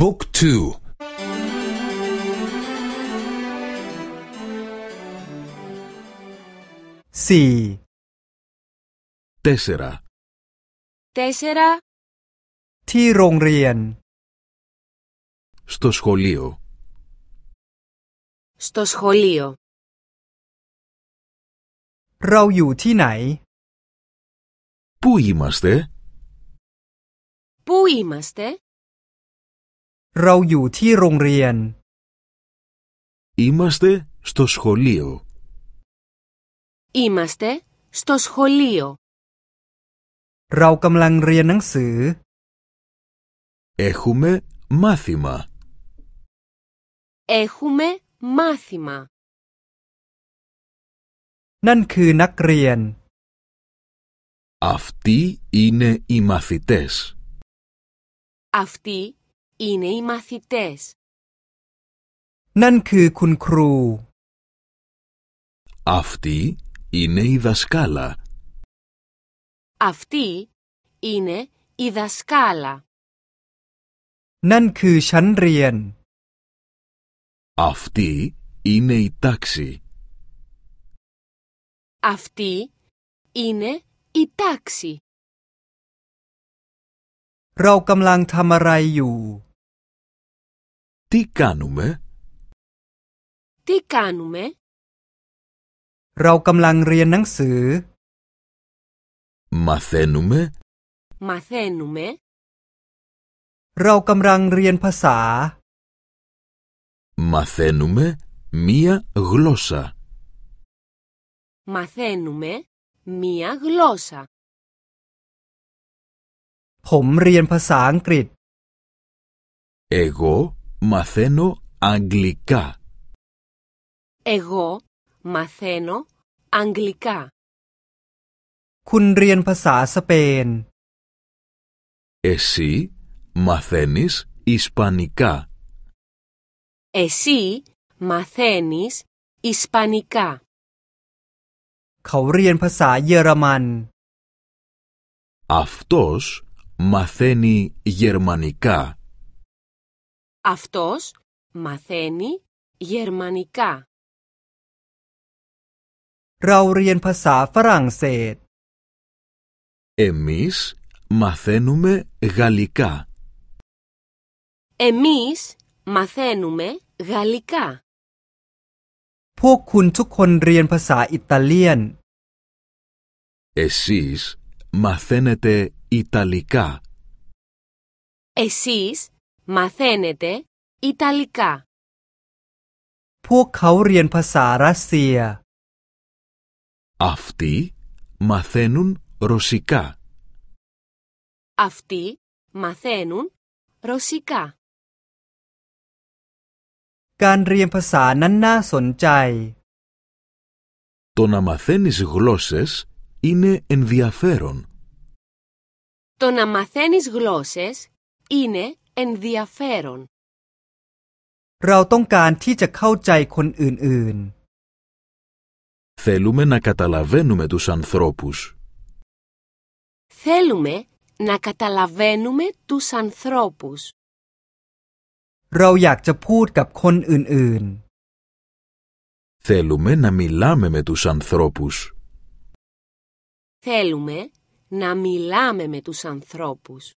บุ๊กทูสี่ τέσσερα Τέσσερα ที่โรงเรียน στο σχολείο στο σχολείο. เราอยู่ที่ไหน Πού είμαστε? Πού είμαστε? เราอยู่ที่โรงเรียน Είμαστε στο σχολείο. Είμαστε στο σχολείο. เรากำลังเรียนหนังสือ Έχουμε μάθημα. Έχουμε μάθημα. นั่นคือนักเรียน Αυτοί είναι οι μαθητές. Αυτοί είναι οι μαθητές. นั่นคือคุณครู Αυτή είναι η δασκάλα. Αυτή είναι η δασκάλα. นั่นคือชั้นเรียน Αυτή είναι η τάξη. Αυτή είναι η τάξη. เรากำลังทำอะไรอยู่ Τι κάνουμε? Τι κάνουμε? เรากำลังเรียนหนังสือ Μαθαίνουμε. Μαθαίνουμε. เรากำลังเรียนภาษา Μαθαίνουμε μία γλώσσα. Μαθαίνουμε μία γλώσσα. ผมเรียนภาษาอังกฤษ Εγώ μαθαίνω αγγλικά. Εγώ μαθαίνω αγγλικά. คุณเรียนภาษาสเปน Εσύ μαθαίνεις ισπανικά. Εσύ μαθαίνεις Ισπανικά. เขาเรียนภาษาเยอรมัน Αυτός μαθαίνει γερμανικά. Αυτός μαθαίνει Γερμανικά. เราเรียนภาษาฝรั่งเศส Εμείς μαθαίνουμε γαλλικά. Εμείς μαθαίνουμε Γαλλικά. พวกคุณทุกคนเรียนภาษาอิตาเลียน Εσείς μαθαίνετε Ιταλικά. Εσείς μαθαίνετε Ιταλικά. พวกเขาเรียนภาษารัสเซีย Αυτοί μαθαίνουν Ρωσικά. Αυτοί μαθαίνουν Ρωσικά. การเรียนภาษานั้นน่าสนใจ Το να μαθαίνεις γλώσσες είναι ενδιαφέρον. Το να μαθαίνεις γλώσσες είναι ενδιαφέρον. เราต้องการที่จะเข้าใจคนอื่น Θέλουμε να καταλαβαίνουμε τους ανθρώπους. Θέλουμε να καταλαβαίνουμε τους ανθρώπους. ๆ เราอยากจะพูดกับคนอื่น Θέλουμε να μιλάμε με τους ανθρώπους. Θέλουμε να μιλάμε με τους ανθρώπους.